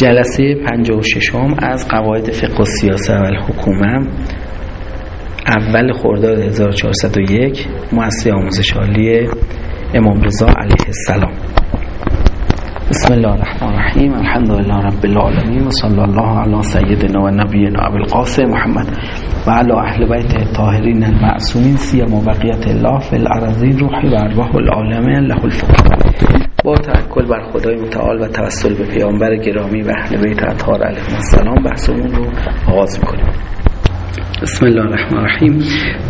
جلسه 56 از قواعد فقه و سیاست و الحکومه اول خرداد 1401 مؤسسه آموزش عالی امام رضا علیه السلام. بسم الله الرحمن الرحیم. الحمد لله رب العالمین. و صلی الله علی سیدنا و نبینا ابو القاسم محمد و علی اهل بیت الطاهرین المعصومین سیما بقیت الله فی الارضین روحی و ارواح العالمین له الفقر با توکل بر خدای متعال و توسل به پیامبر گرامی و اهل بیت اطهار علیهم السلام بحثمون رو آغاز می‌کنیم. بسم الله الرحمن الرحیم.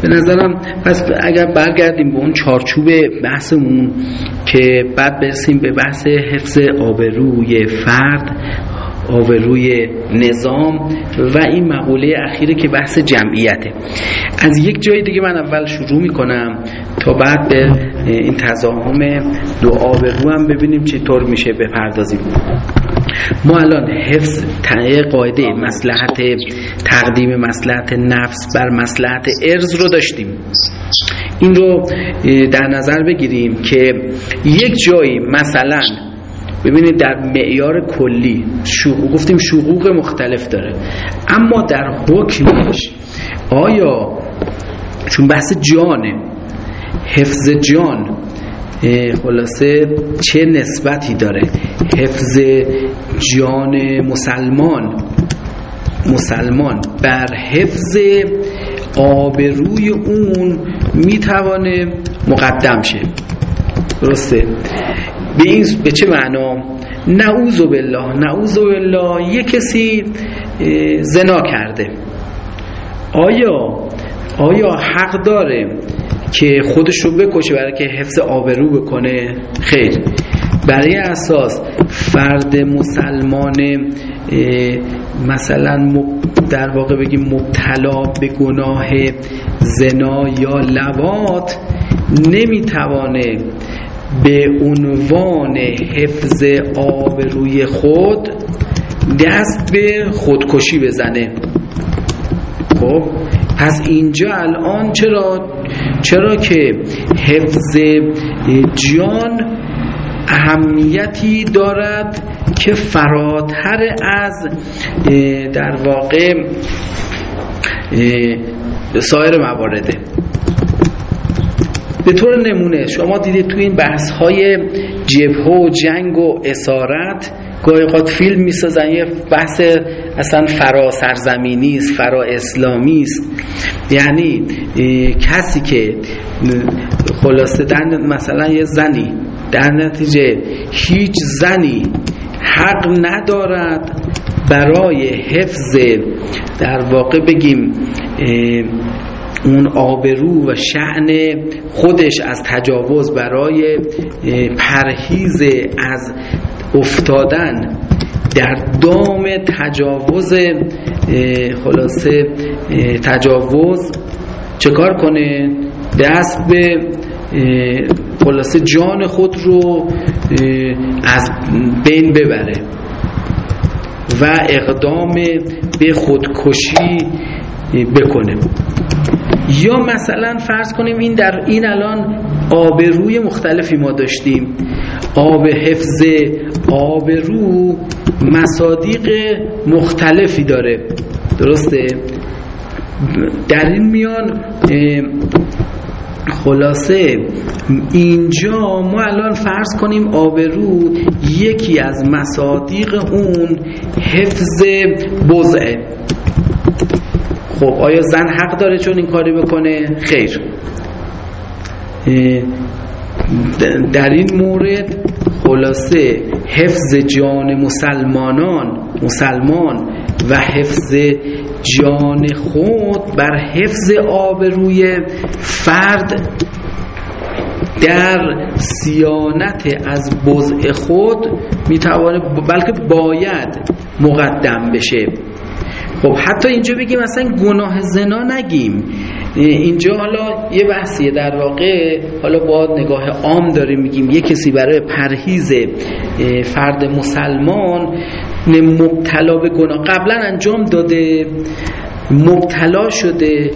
به نظرم پس اگر برگردیم به اون چارچوب بحثمون که بعد برسیم به بحث حفظ آبروی فرد آبروی نظام و این مقوله اخیره که بحث جمعیته. از یک جای دیگه من اول شروع می‌کنم تا بعد به این تضاهم دو آبرو هم ببینیم چطور میشه بپردازیم. ما الان حفظ قاعده مسلحت تقدیم مسلحت نفس بر مسلحت ارز رو داشتیم. این رو در نظر بگیریم که یک جایی مثلا ببینید در معیار کلی شقوق گفتیم شقوق مختلف داره. اما در حکمش آیا چون بحث جانه حفظ جان خلاصه چه نسبتی داره؟ حفظ جان مسلمان مسلمان بر حفظ آبروی اون می‌توانه مقدم شه. درسته؟ به این به چه معنا؟ نعوذ بالله نعوذ بالله یه کسی زنا کرده. آیا آیا حق داره که خودش رو بکشه برای که حفظ آبرو بکنه؟ خیر. برای اساس فرد مسلمان مثلا در واقع بگیم مبتلا به گناه زنا یا لوات نمی‌توانه به عنوان حفظ آبروی خود دست به خودکشی بزنه. خب پس اینجا الان چرا چرا که حفظ جان اهمیتی دارد که فراتر از در واقع سایر موارده به طور نمونه شما دیدید تو این بحث های جبهه و جنگ و اسارت گاهی قد فیلم می‌سازن یه بحث اصلا فرا سرزمینی است فرا اسلامی است. یعنی کسی که خلاصه در مثلا یه زنی در نتیجه هیچ زنی حق ندارد برای حفظ در واقع بگیم اون آبرو و شعن خودش از تجاوز برای پرهیز از افتادن در دام تجاوز خلاصه تجاوز چه کار کنه؟ دست به خلاصه جان خود رو از بین ببره و اقدام به خودکشی بکنه. یا مثلا فرض کنیم این در این الان آبروی مختلفی ما داشتیم. آب حفظ آبرو مصادیق مختلفی داره. درسته؟ در این میان خلاصه اینجا ما الان فرض کنیم آبرو یکی از مصادیق اون حفظ بزعه. خب آیا زن حق داره چون این کاری بکنه؟ خیر. در این مورد خلاصه حفظ جان مسلمانان مسلمان و حفظ جان خود بر حفظ آبروی فرد در سیانت از بزع خود می‌توانه بلکه باید مقدم بشه. خب حتی اینجا بگیم اصلا گناه زنا نگیم. اینجا حالا یه بحثیه در واقع. حالا با نگاه عام داریم میگیم یه کسی برای پرهیز فرد مسلمان مبتلا به گناه قبلا انجام داده مبتلا شده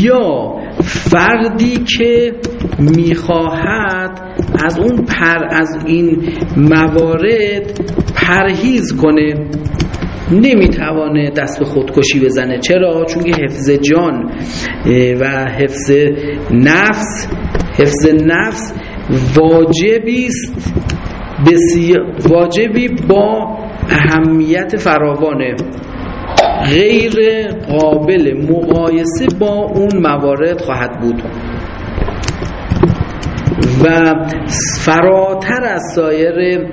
یا فردی که می‌خواهد از اون پر از این موارد پرهیز کنه. نمی‌توانه دست به خودکشی بزنه. چرا؟ چون که حفظ جان و حفظ نفس حفظ نفس واجبی است. واجبی با اهمیت فراوانه. غیر قابل مقایسه با اون موارد خواهد بود. و فراتر از سایر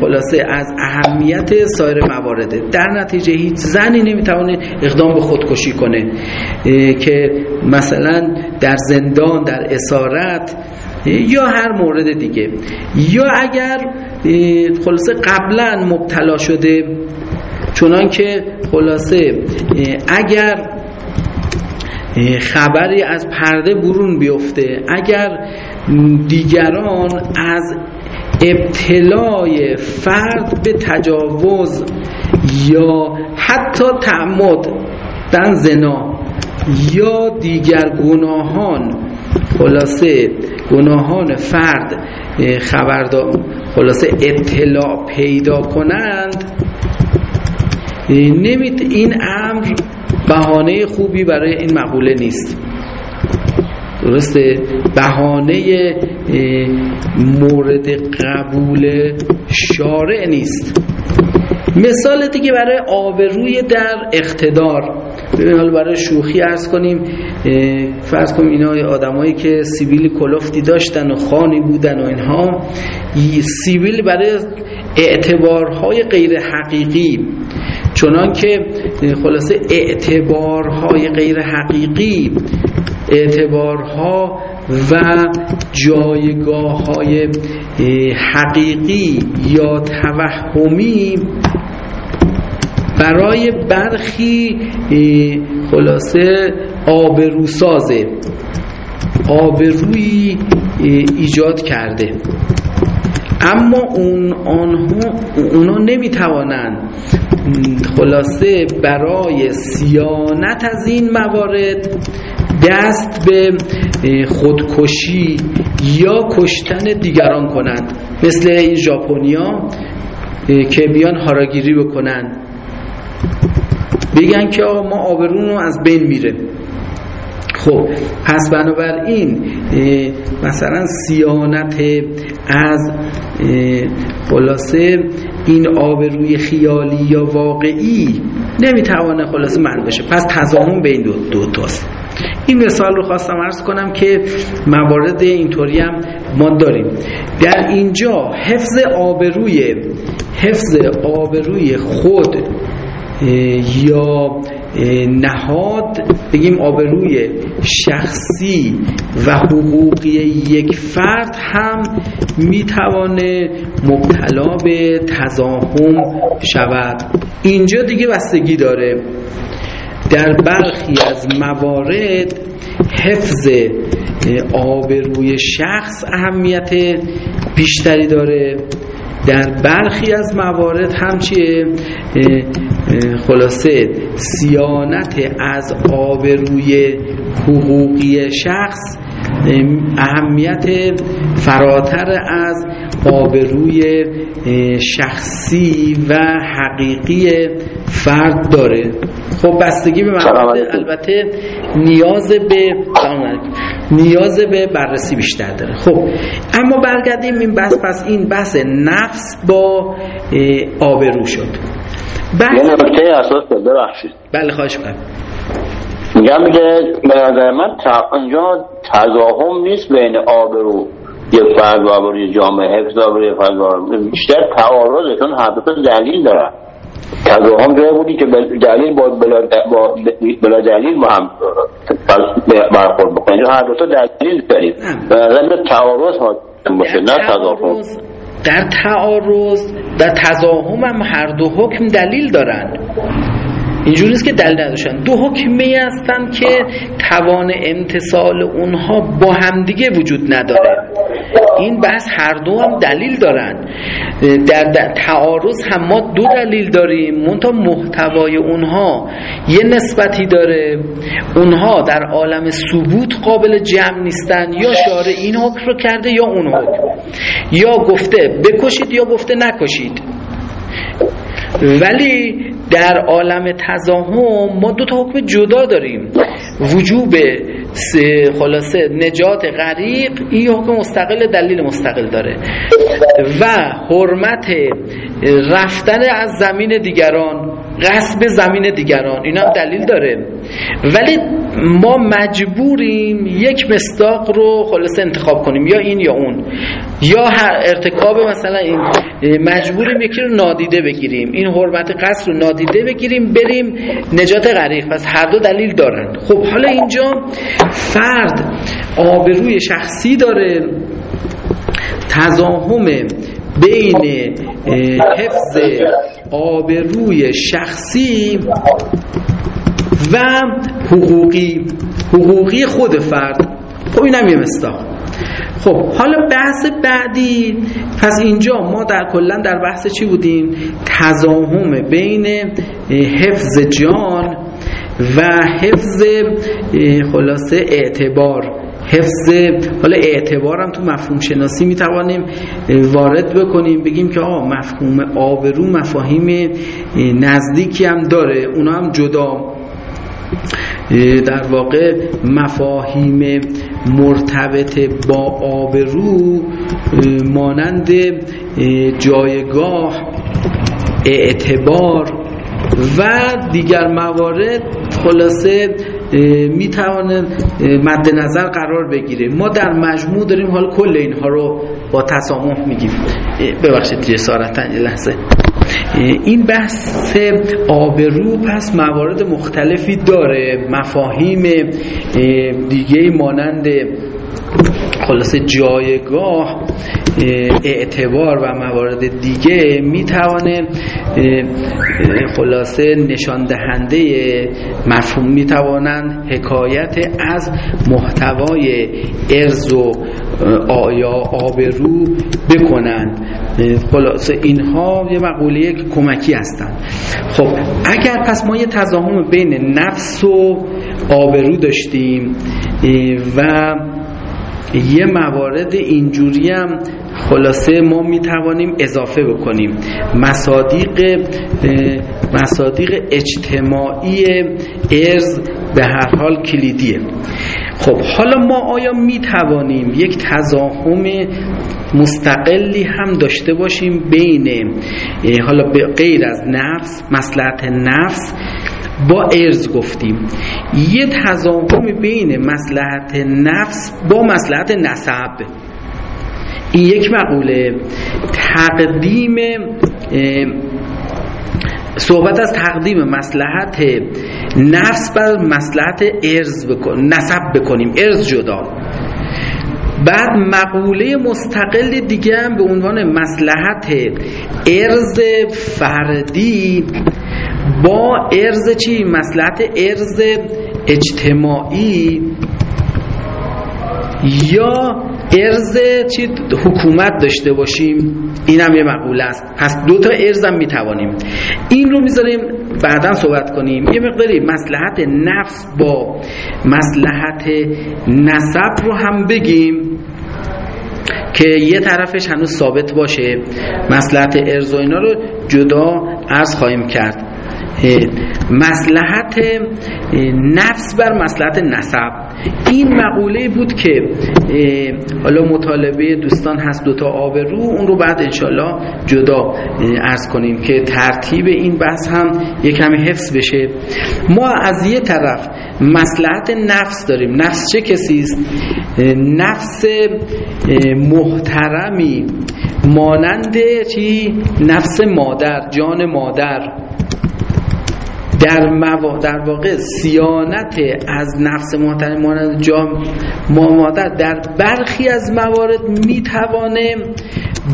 خلاصه از اهمیت سایر موارده. در نتیجه هیچ زنی نمی‌تونه اقدام به خودکشی کنه. که مثلا در زندان در اسارت یا هر مورد دیگه. یا اگر خلاصه قبلا مبتلا شده چونان که خلاصه اگر خبری از پرده برون بیفته اگر دیگران از ابتلای فرد به تجاوز یا حتی تعمد در زنا یا دیگر گناهان خلاصه گناهان فرد خبردار خلاصه اطلاع پیدا کنند نمیت این امر بهانه خوبی برای این مقوله نیست. درسته بهانه مورد قبول شارع نیست. مثال دیگه برای آبروی در اقتدار. حالا برای شوخی ارز کنیم فرض کنیم اینا آدمایی که سیبیل کلفتی داشتن و خانی بودن و اینها سیبیل برای اعتبارهای غیر حقیقی. چنان که خلاصه اعتبارهای غیر حقیقی اعتبارها و جایگاه های حقیقی یا توهمی برای برخی خلاصه آبروسازه آبروی ایجاد کرده. اما اون آنها اونا نمی‌توانند خلاصه برای سیانت از این موارد دست به خودکشی یا کشتن دیگران کنند. مثل این ژاپنیا که بیان هاراگیری بکنن. بگن که ما آبرون رو از بین میره خب پس بنابراین مثلا سیانت از خلاصه این آبروی خیالی یا واقعی نمی‌توانه خلاصه من بشه. پس تضامن بین دو, دو تاست. این مثال رو خواستم ارز کنم که موارد اینطوری هم ما داریم. در اینجا حفظ آبروی حفظ آبروی خود یا نهاد بگیم آبروی شخصی و حقوقی یک فرد هم می‌توانه مبتلا به تزاهم شود. اینجا دیگه بستگی داره. در برخی از موارد حفظ آبروی شخص اهمیت بیشتری داره. در برخی از موارد همچیه خلاصه سیانت از آبروی حقوقی شخص اهمیت فراتر از آبروی شخصی و حقیقی فرد داره. خب بستگی به موارد البته نیاز به نیاز به بررسی بیشتر داره. خب اما برگردیم این بحث. پس این بحث نفس با آبرو شد. بحث یه نکته اساس ببخشید. بله خواهش کنم میگم میگه به نظر من اینجا تضاهم نیست بین آبرو یک فرد و آبروی جامعه حفظ آبروی فرد بیشتر تعارضه چون هر دو دلیل دارن. تضاهم جای بودی که دلیل با بلا, با بلا دلیل ما هم برخورد بکنیم هر دو تا دلیل داریم به نظر تعارض ها باشه نه تضاهم. در تعارض در تضاهم هم هر دو حکم دلیل دارن. اینجوری نیست که دلیل نداشتن. دو حکمی هستن که توان امتصال اونها با همدیگه وجود نداره. این بحث هر دو هم دلیل دارن. در, تعارض هم ما دو دلیل داریم. منتها محتوای اونها یه نسبتی داره. اونها در عالم ثبوت قابل جمع نیستن. یا شارع این حکم رو کرده یا اون حکم. یا گفته بکشید یا گفته نکشید. ولی در عالم تزاهم ما دو تا حکم جدا داریم. وجوب خلاصه نجات غریق این حکم مستقل دلیل مستقل داره. و حرمت رفتن از زمین دیگران غصب زمین دیگران اینا دلیل داره. ولی ما مجبوریم یک مستاق رو خلاصه انتخاب کنیم یا این یا اون. یا ارتکاب مثلا این مجبوریم یکی رو نادیده بگیریم. این حرمت قصر رو نادیده بگیریم بریم نجات غریق. پس هر دو دلیل دارن. خب حالا اینجا فرد آبروی شخصی داره. تزاهم بین حفظ آبروی شخصی و حقوقی حقوقی خود فرد. خب اینم یه مستاق خب حالا بحث بعدی پس اینجا ما در کلا در بحث چی بودیم؟ تزاهم بین حفظ جان و حفظ خلاصه اعتبار. حفظ حالا اعتبارم تو مفهوم شناسی می توانیم وارد بکنیم بگیم که آه مفهوم آبرو مفاهیم نزدیکی هم داره اونا هم جدا. در واقع مفاهیم مرتبط با آبرو مانند جایگاه اعتبار و دیگر موارد خلاصه می‌توانه مد نظر قرار بگیره. ما در مجموع داریم حال کل اینها رو با تسامح میگیم. ببخشید جسارتا یه لحظه. این بحث آبرو پس موارد مختلفی داره مفاهیم دیگه مانند خلاصه جایگاه اعتبار و موارد دیگه می‌توانه خلاصه نشان دهنده مفهوم می‌توانند حکایت از محتوای ارز و آیا آبرو بکنند. خلاصه اینها یه مقوله کمکی هستند. خب اگر پس ما یه تضاهم بین نفس و آبرو داشتیم و یه موارد اینجوری هم خلاصه ما می توانیم اضافه بکنیم. مصادیق مصادیق اجتماعی ارز به هر حال کلیدیه. خب حالا ما آیا می توانیم یک تزاهم مستقلی هم داشته باشیم بین حالا غیر از نفس مسلحت نفس با ارز گفتیم. یه تضاهم بین مسلحت نفس با مسلحت نسب. این یک مقوله تقدیم صحبت از تقدیم مسلحت نفس بر مسلحت ارز بکن نسب بکنیم ارز جدا بعد مقوله مستقل دیگه هم به عنوان مسلحت ارز فردی با ارز چی؟ مسلحت ارز اجتماعی یا ارز چی حکومت داشته باشیم این هم یه مقوله است. پس دو تا ارز هم می‌توانیم. این رو می‌ذاریم بعدا صحبت کنیم. یه مقداری مسلحت نفس با مسلحت نسب رو هم بگیم که یه طرفش هنوز ثابت باشه. مسلحت ارز و اینا رو جدا از خواهیم کرد. مسلحت نفس بر مسلحت نسب. این مقوله بود که حالا مطالبه دوستان هست دوتا آبرو اون رو بعد انشالله جدا ارز کنیم که ترتیب این بحث هم یک کمی حفظ بشه. ما از یه طرف مسلحت نفس داریم. نفس چه کسی است؟ نفس محترمی مانند چی؟ نفس مادر جان مادر. در, موا... در واقع سیانت از نفس محترم مانند جام ما مادر در برخی از موارد می‌توانه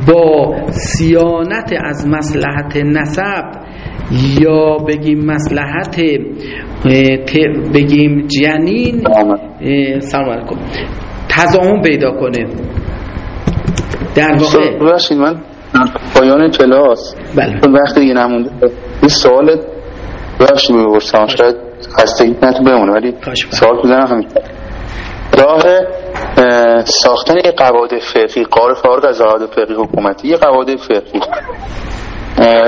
با سیانت از مسلحت نسب یا بگیم مسلحت بگیم جنین سلام علیکم. تضامن پیدا کنه در واقع من پایان کلاس. بله. وقتی دیگه نمونده. این سوال بخشی میبرسم شاید خستگی نتو بمونه ولی سوال بزنم همین. راه ساختن یک قواعد فقهی قار فارغ از قواعد فقهی حکومتی یه قواعد فقهی.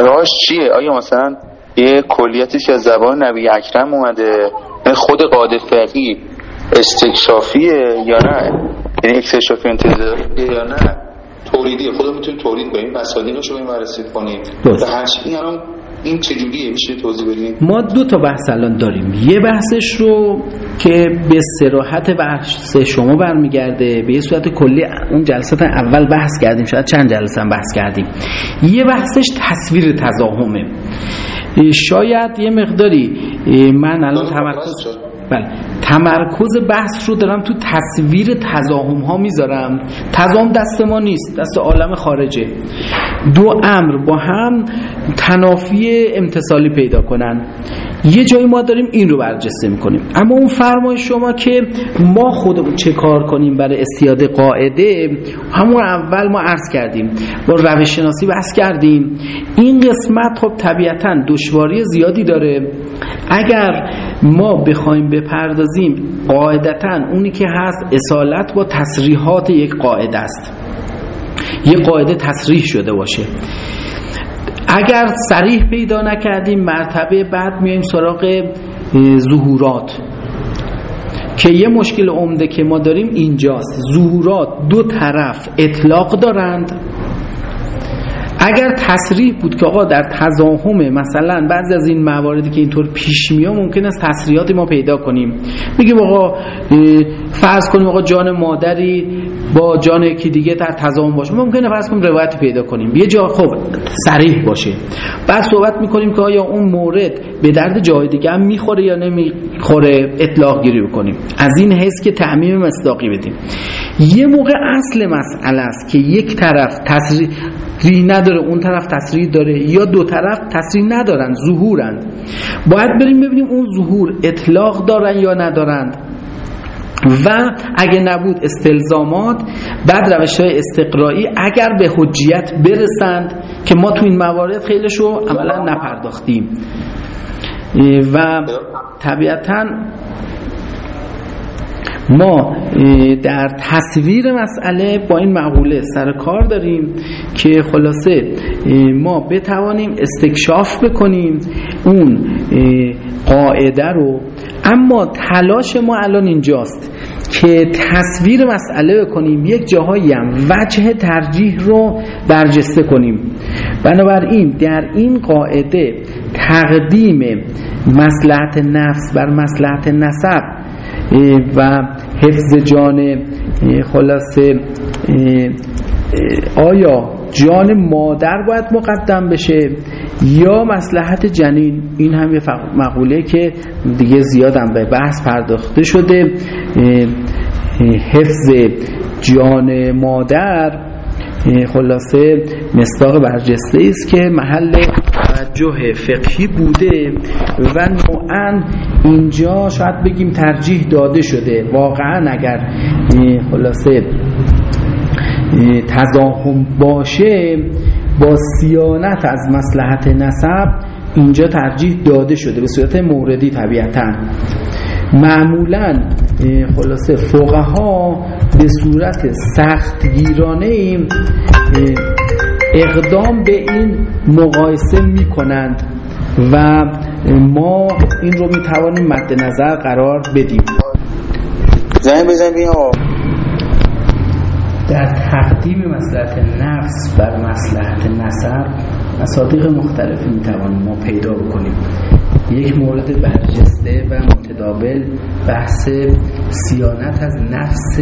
راهش چیه؟ آیا مثلا یه کلیتی که از زبان نبی اکرم اومده؟ خود قاعده فقی استکشافیه یا نه؟ یعنی انتظاریه یا نه؟ تولیدیه خودمون می‌تونیم تولید کنیم مسائلی رو شما بررسی کنیم. به این الان این چجوریه؟ میشه توضیح بدین؟ ما دو تا بحث الان داریم. یه بحثش رو که به سراحت بحث شما برمیگرده به یه صورت کلی اون جلسات اول بحث کردیم شاید چند جلسه هم بحث کردیم. یه بحثش تصویر تضاهمه. شاید یه مقداری من الان تمرکز بله. تمرکز بحث رو دارم تو تصویر تزاهم ها می‌ذارم. تزاهم دست ما نیست دست عالم خارجه. دو امر با هم تنافی امتصالی پیدا کنن. یه جایی ما داریم این رو برجسته می‌کنیم. اما اون فرمای شما که ما خودمون چه کار کنیم برای استیاد قاعده همون اول ما عرض کردیم. با روش شناسی بحث کردیم. این قسمت خب طبیعتا دشواری زیادی داره. اگر ما بخوایم بپردازیم قاعدتا اونی که هست اصالت با تصریحات یک قاعده است. یک قاعده تصریح شده باشه. اگر سریح پیدا نکردیم مرتبه بعد میایم سراغ ظهورات. که یه مشکل عمده که ما داریم اینجاست. ظهورات دو طرف اطلاق دارند. اگر تصریح بود که آقا در تزاهم مثلا بعضی از این مواردی که اینطور پیش میاد ممکن است تصریحاتی ما پیدا کنیم. میگیم آقا فرض کنیم آقا جان مادری با جان یکی دیگه در تضاهم باشه. ممکنه فرض کنیم روایتی پیدا کنیم. یه جا خب صریح باشه. بعد صحبت می‌کنیم که آیا اون مورد به درد جای دیگه هم می‌خوره یا نمی‌خوره؟ اطلاق گیری بکنیم. از این حیث که تعمیم مصداقی بدیم. یه موقع اصل مسئله است که یک طرف تصریح نداره اون طرف تصریح داره یا دو طرف تصریح ندارن ظهورند باید بریم ببینیم اون ظهور اطلاق دارن یا ندارند و اگه نبود استلزامات بعد روش های استقرایی اگر به حجیت برسند که ما تو این موارد خیلیشو عملا نپرداختیم. و طبیعتا ما در تصویر مسئله با این مقوله سر کار داریم که خلاصه ما بتوانیم استکشاف بکنیم اون قاعده رو اما تلاش ما الان اینجاست که تصویر مسئله بکنیم یک جاهایی هم وجه ترجیح رو برجسته کنیم. بنابراین در این قاعده تقدیم مسلحت نفس بر مسلحت نسب و حفظ جان خلاصه آیا جان مادر باید مقدم بشه؟ یا مسلحت جنین این هم یه مقوله که دیگه زیادم به بحث پرداخته شده. حفظ جان مادر خلاصه مصداق برجسته است که محل توجه فقهی بوده و نوعا اینجا شاید بگیم ترجیح داده شده. واقعا اگر خلاصه تضاهم باشه با سیانت از مسلحت نسب اینجا ترجیح داده شده به صورت موردی طبیعتا. معمولا خلاصه فقها به صورت سختگیرانه اقدام به این مقایسه می کنند و ما این رو می توانیم مد نظر قرار بدیم. زنگ بزن در تقدیم مسلحت نفس بر مسلحت نصر مصادیق مختلفی می توانیم ما پیدا بکنیم. یک مورد برجسته و متداول بحث سیانت از نفس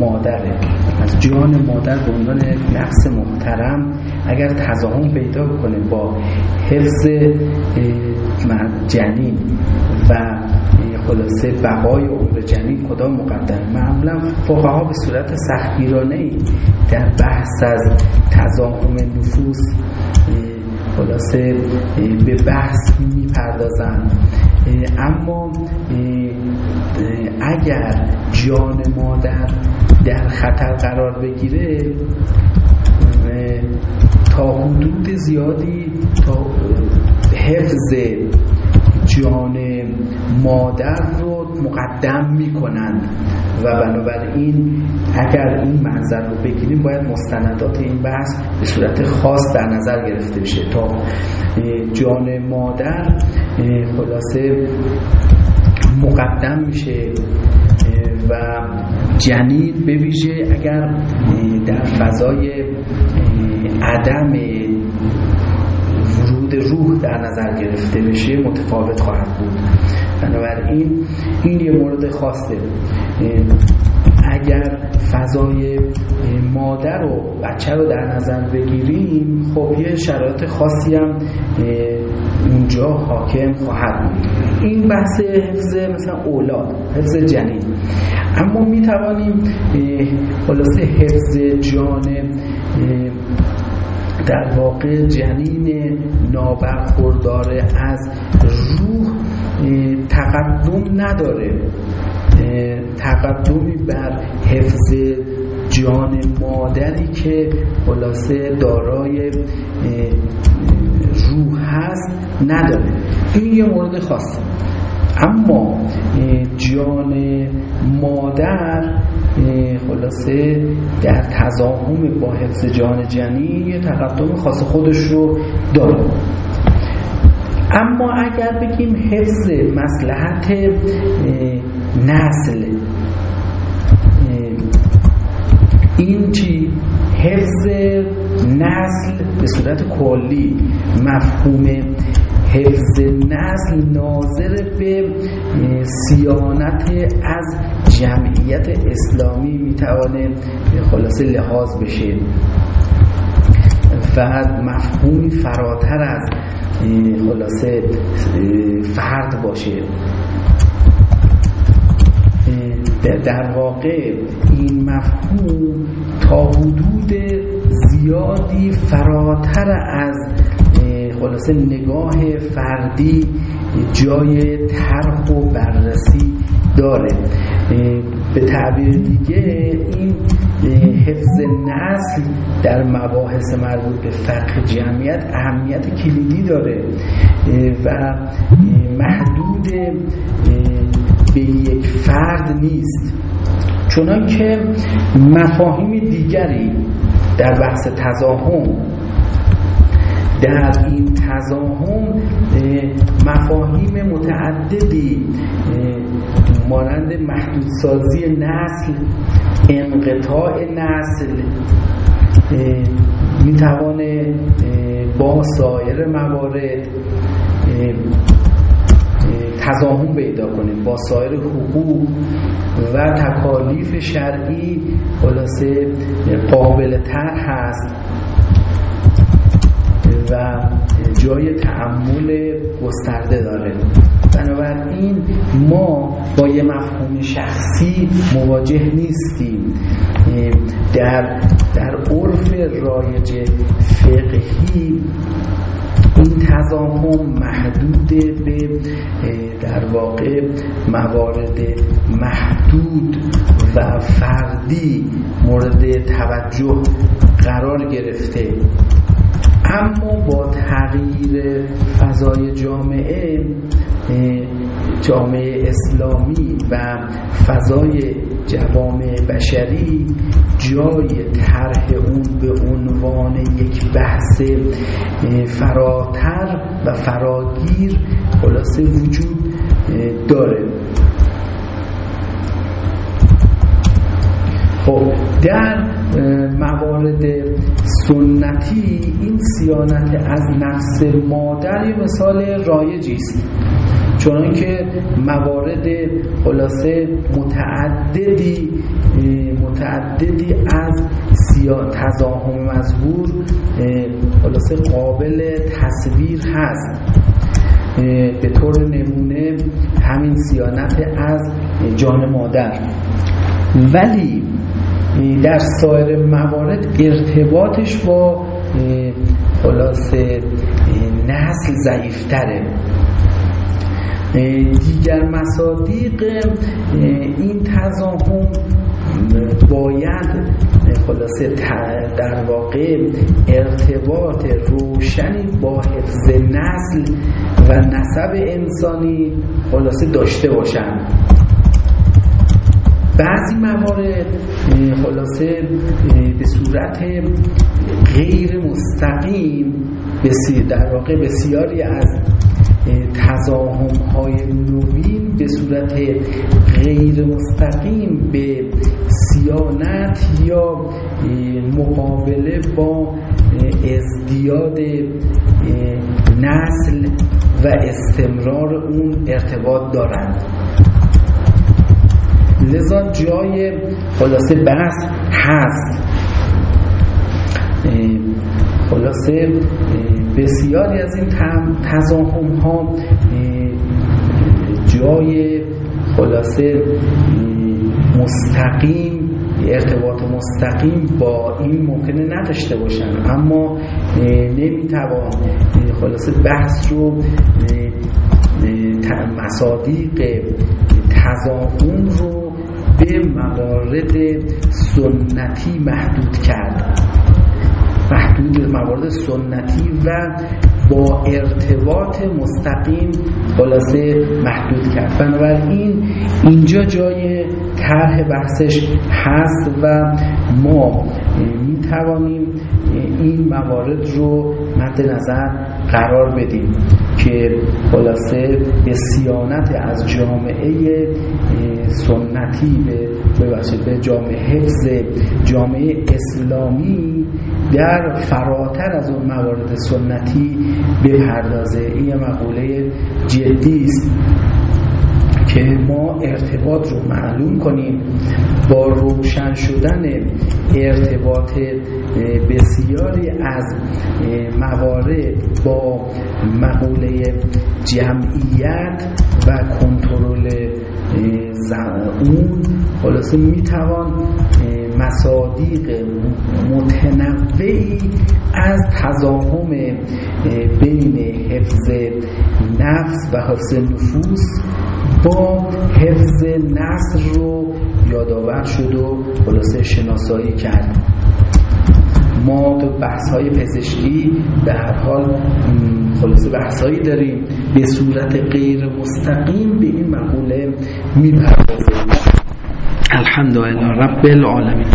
مادره. از جان مادر به عنوان نفس محترم اگر تضاهم پیدا کنه با حفظ جنین و خلاصه بقای عمر جنین کدام مقدم معمولا فقها به صورت سختگیرانه ای در بحث از تضاهم نفوس خلاصه به بحث می‌پردازند. اما اگر جان مادر در خطر قرار بگیره تا حدود زیادی تا حفظ جان مادر رو مقدم می‌کنند. و بنابراین اگر این منظر رو بگیریم باید مستندات این بحث به صورت خاص در نظر گرفته بشه. تا جان مادر خلاصه مقدم میشه و جنین به ویژه اگر در فضای عدم ورود روح در نظر گرفته بشه متفاوت خواهد بود. بنابراین این یه مورد خاصه. اگر فضای مادر و بچه رو در نظر بگیریم خب یه شرایط خاصی هم اونجا حاکم خواهد بود. این بحث حفظ مثلا اولاد حفظ جنین. اما می توانیم خلاصه حفظ جان در واقع جنین نابرخوردار از روح تقدم نداره. تقدمی بر حفظ جان مادری که خلاصه دارای روح هست نداره. این یه مورد خاصه. اما جان مادر خلاصه در تضاهم با حفظ جان جنی یه تقدم خاص خودش رو داره. اما اگر بگیم حفظ مسلحت نسل این چی؟ حفظ نسل به صورت کلی مفهوم حفظ نسل ناظر به سیانت از جمعیت اسلامی می‌توانه خلاصه لحاظ بشه. و مفهومی فراتر از خلاصه فرد باشه. در واقع این مفهوم تا حدود زیادی فراتر از خلاصه نگاه فردی جای طرح و بررسی داره. به تعبیر دیگه این حفظ نسل در مباحث مربوط به فقه جمعیت اهمیت کلیدی داره و محدود به یک فرد نیست. چون که مفاهیم دیگری در بحث تزاهم در این تزاهم مفاهیم متعددی مانند محدودسازی نسل انقطاع نسل می‌توانه با سایر موارد تضاهم پیدا کنیم. با سایر حقوق و تکالیف شرعی خلاصه قابل تر هست. و جای تعمل گسترده داره. بنابراین ما با یه مفهوم شخصی مواجه نیستیم. در در عرف رایج فقهی این تضاهم محدود به در واقع موارد محدود و فردی مورد توجه قرار گرفته. اما با تغییر فضای جامعه جامعه اسلامی و فضای جوامع بشری جای طرح اون به عنوان یک بحث فراتر و فراگیر خلاصه وجود داره. خب در موارد سنتی این سیانت از نفس مادر مثال رایجی است. چون که موارد خلاصه متعددی متعددی از تزاهم مزبور خلاصه قابل تصویر هست. به طور نمونه همین سیانت از جان مادر. ولی در سایر موارد ارتباطش با خلاصه نسل ضعیفتره. دیگر مصادیق این تضاهم باید خلاصه در واقع ارتباط روشنی با حفظ نسل و نسب انسانی خلاصه داشته باشند. بعضی موارد خلاصه به صورت غیر مستقیم در واقع بسیاری از تزاهم های نوین به صورت غیر مستقیم به سیانت یا مقابله با ازدیاد نسل و استمرار اون ارتباط دارند. لذا جای خلاصه بحث هست. خلاصه بسیاری از این تزاهم ها جای خلاصه مستقیم ارتباط مستقیم با این ممکنه نداشته باشن. اما نمی‌توان خلاصه بحث رو مصادیق تزاهم رو به موارد سنتی محدود کرد. محدود موارد سنتی و با ارتباط مستقیم خلاصه محدود کرد. بنابراین اینجا جای طرح بحثش هست و ما می توانیم این موارد رو مد نظر قرار بدیم. که خلاصه به سیانت از جامعه سنتی به به جامعه حفظ جامعه اسلامی در فراتر از اون موارد سنتی بپردازه. این مقوله جدی است. که ما ارتباط رو معلوم کنیم با روشن شدن ارتباط بسیاری از موارد با مقوله جمعیت و کنترل اون خلاصه می‌توان مصادیق متنوعی از تضاهم بین حفظ نفس و حفظ نفوس با حفظ نسل رو یادآور شد و خلاصه شناسایی کرد. ما تو بحث های پزشکی به هر حال خلاصه بحث هایی داریم. به صورت غیر مستقیم به این مقوله می‌پردازیم. الحمدلله رب العالمین.